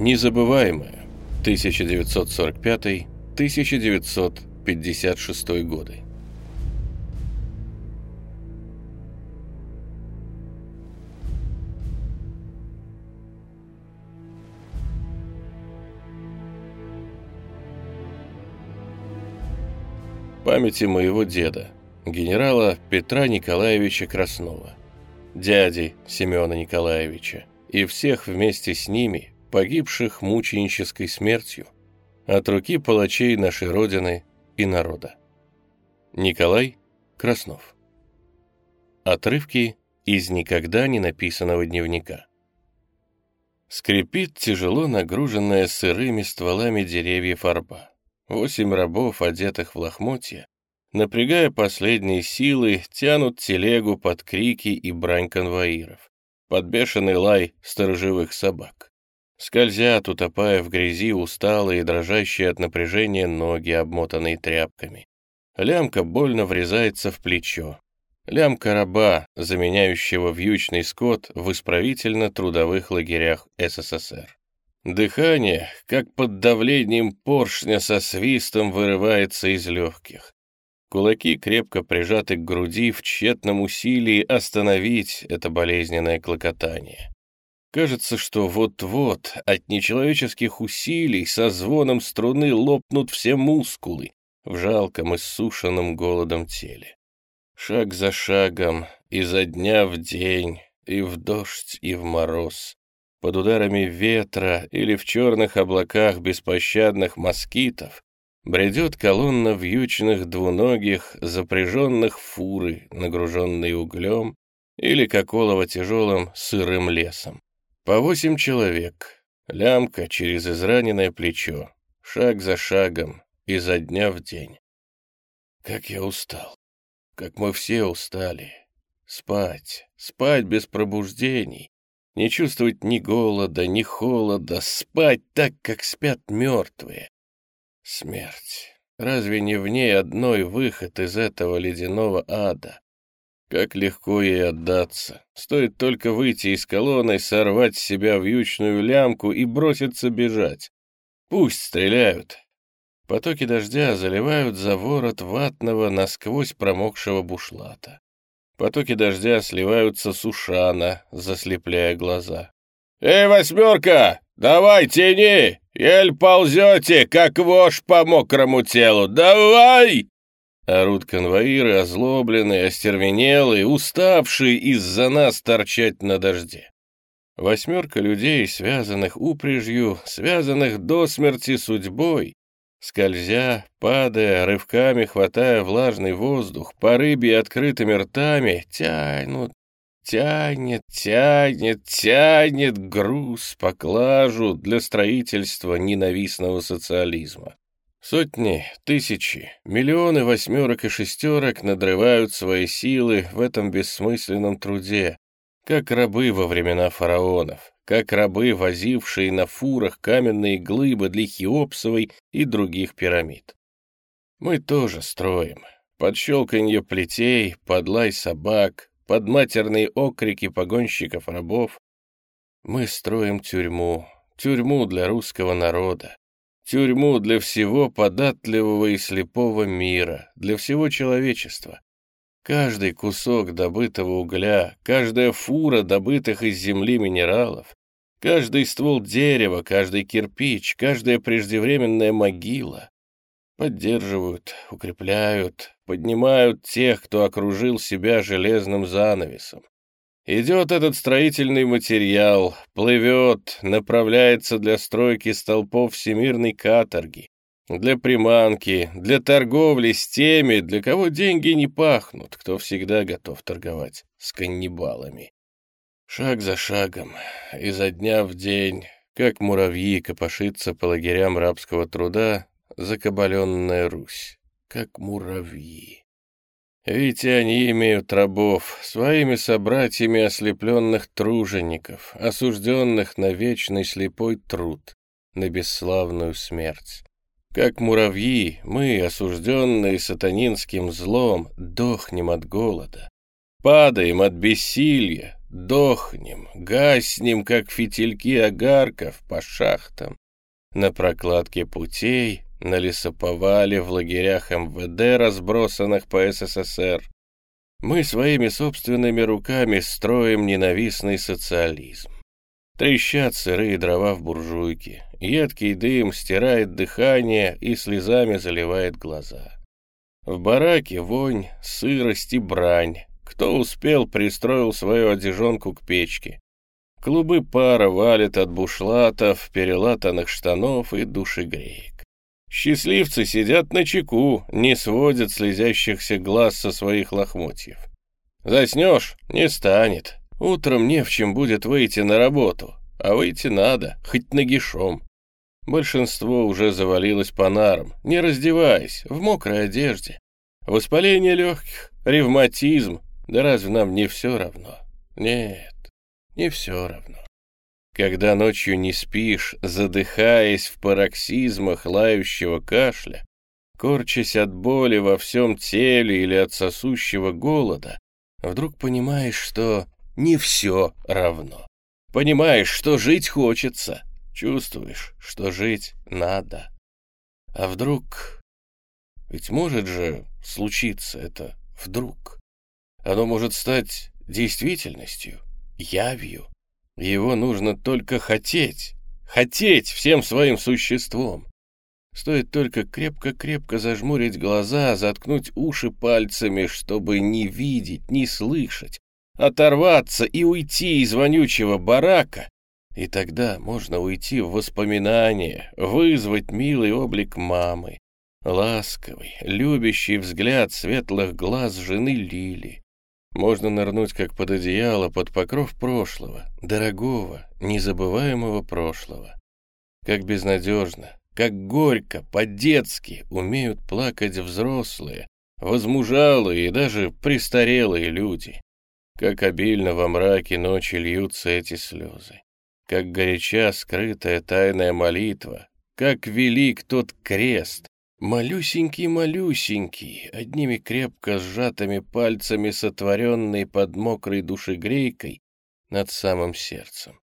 Незабываемое. 1945-1956 годы. Памяти моего деда, генерала Петра Николаевича Краснова, дяди Семена Николаевича и всех вместе с ними, погибших мученической смертью от руки палачей нашей Родины и народа. Николай Краснов. Отрывки из никогда не написанного дневника. Скрипит тяжело нагруженная сырыми стволами деревьев арба. Восемь рабов, одетых в лохмотья, напрягая последние силы, тянут телегу под крики и брань конвоиров, под бешеный лай сторожевых собак. Скользят, утопая в грязи, усталые и дрожащие от напряжения ноги, обмотанные тряпками. Лямка больно врезается в плечо. Лямка раба, заменяющего вьючный скот в исправительно-трудовых лагерях СССР. Дыхание, как под давлением поршня со свистом, вырывается из легких. Кулаки крепко прижаты к груди в тщетном усилии остановить это болезненное клокотание. Кажется, что вот-вот от нечеловеческих усилий со звоном струны лопнут все мускулы в жалком иссушенном голодом теле. Шаг за шагом, изо дня в день, и в дождь, и в мороз, под ударами ветра или в черных облаках беспощадных москитов, бредет колонна вьючных двуногих, запряженных фуры, нагруженные углем или коколово тяжелым сырым лесом. По восемь человек, лямка через израненное плечо, шаг за шагом, изо дня в день. Как я устал, как мы все устали. Спать, спать без пробуждений, не чувствовать ни голода, ни холода, спать так, как спят мертвые. Смерть. Разве не в ней одной выход из этого ледяного ада? Как легко ей отдаться. Стоит только выйти из колонны, сорвать с себя вьючную лямку и броситься бежать. Пусть стреляют. Потоки дождя заливают за ворот ватного, насквозь промокшего бушлата. Потоки дождя сливаются с ушана, заслепляя глаза. «Эй, восьмерка, давай тяни! Ель ползете, как вошь по мокрому телу! Давай!» Орут конвоиры, озлобленные, остервенелые, уставшие из-за нас торчать на дожде. Восьмерка людей, связанных упряжью, связанных до смерти судьбой, скользя, падая, рывками хватая влажный воздух, по рыбе открытыми ртами, тянут, тянет, тянет, тянет груз, поклажу для строительства ненавистного социализма. Сотни, тысячи, миллионы восьмерок и шестерок надрывают свои силы в этом бессмысленном труде, как рабы во времена фараонов, как рабы, возившие на фурах каменные глыбы для Хеопсовой и других пирамид. Мы тоже строим. Под щелканье плетей, под лай собак, под матерные окрики погонщиков-рабов. Мы строим тюрьму, тюрьму для русского народа, Тюрьму для всего податливого и слепого мира, для всего человечества. Каждый кусок добытого угля, каждая фура добытых из земли минералов, каждый ствол дерева, каждый кирпич, каждая преждевременная могила поддерживают, укрепляют, поднимают тех, кто окружил себя железным занавесом, Идет этот строительный материал, плывет, направляется для стройки столпов всемирной каторги, для приманки, для торговли с теми, для кого деньги не пахнут, кто всегда готов торговать с каннибалами. Шаг за шагом, изо дня в день, как муравьи копошится по лагерям рабского труда закабаленная Русь, как муравьи. Ведь они имеют рабов, своими собратьями ослепленных тружеников, осужденных на вечный слепой труд, на бесславную смерть. Как муравьи, мы, осужденные сатанинским злом, дохнем от голода, падаем от бессилия, дохнем, гаснем, как фитильки огарков по шахтам, на прокладке путей, на лесоповале, в лагерях МВД, разбросанных по СССР. Мы своими собственными руками строим ненавистный социализм. Трещат сырые дрова в буржуйке, едкий дым стирает дыхание и слезами заливает глаза. В бараке вонь, сырость и брань. Кто успел, пристроил свою одежонку к печке. Клубы пара валят от бушлатов, перелатанных штанов и душегреек. Счастливцы сидят на чеку, не сводят слезящихся глаз со своих лохмотьев. Заснешь — не станет. Утром не в чем будет выйти на работу, а выйти надо, хоть нагишом. Большинство уже завалилось по нарам, не раздеваясь, в мокрой одежде. Воспаление легких, ревматизм, да разве нам не все равно? Нет, не все равно. Когда ночью не спишь, задыхаясь в пароксизмах лающего кашля, корчась от боли во всем теле или от сосущего голода, вдруг понимаешь, что не все равно. Понимаешь, что жить хочется, чувствуешь, что жить надо. А вдруг... Ведь может же случиться это вдруг. Оно может стать действительностью, явью. Его нужно только хотеть, хотеть всем своим существом. Стоит только крепко-крепко зажмурить глаза, заткнуть уши пальцами, чтобы не видеть, не слышать, оторваться и уйти из вонючего барака, и тогда можно уйти в воспоминания, вызвать милый облик мамы, ласковый, любящий взгляд светлых глаз жены Лили. Можно нырнуть как под одеяло, под покров прошлого, дорогого, незабываемого прошлого. Как безнадежно, как горько, по-детски умеют плакать взрослые, возмужалые и даже престарелые люди. Как обильно во мраке ночи льются эти слезы. Как горяча скрытая тайная молитва. Как велик тот крест. Малюсенький-малюсенький, одними крепко сжатыми пальцами сотворенный под мокрой душегрейкой над самым сердцем.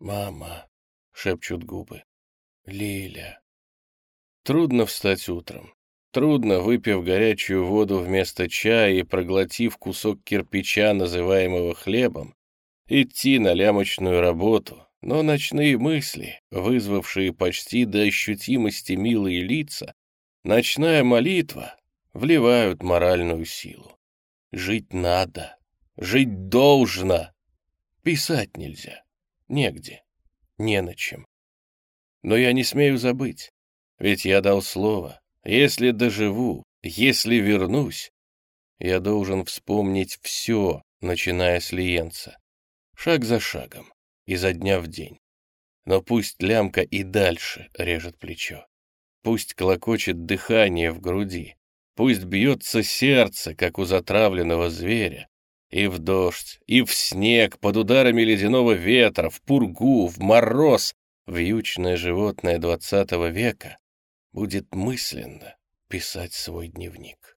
«Мама», — шепчут губы, — «Лиля». Трудно встать утром. Трудно, выпив горячую воду вместо чая и проглотив кусок кирпича, называемого хлебом, идти на лямочную работу, но ночные мысли, вызвавшие почти до ощутимости милые лица, ночная молитва вливают моральную силу. Жить надо, жить должно. Писать нельзя, негде, не на чем. Но я не смею забыть, ведь я дал слово, если доживу, если вернусь, я должен вспомнить все, начиная с Лиенца, шаг за шагом, изо дня в день. Но пусть лямка и дальше режет плечо, пусть клокочет дыхание в груди, пусть бьется сердце, как у затравленного зверя, и в дождь, и в снег, под ударами ледяного ветра, в пургу, в мороз, вьючное животное двадцатого века будет мысленно писать свой дневник.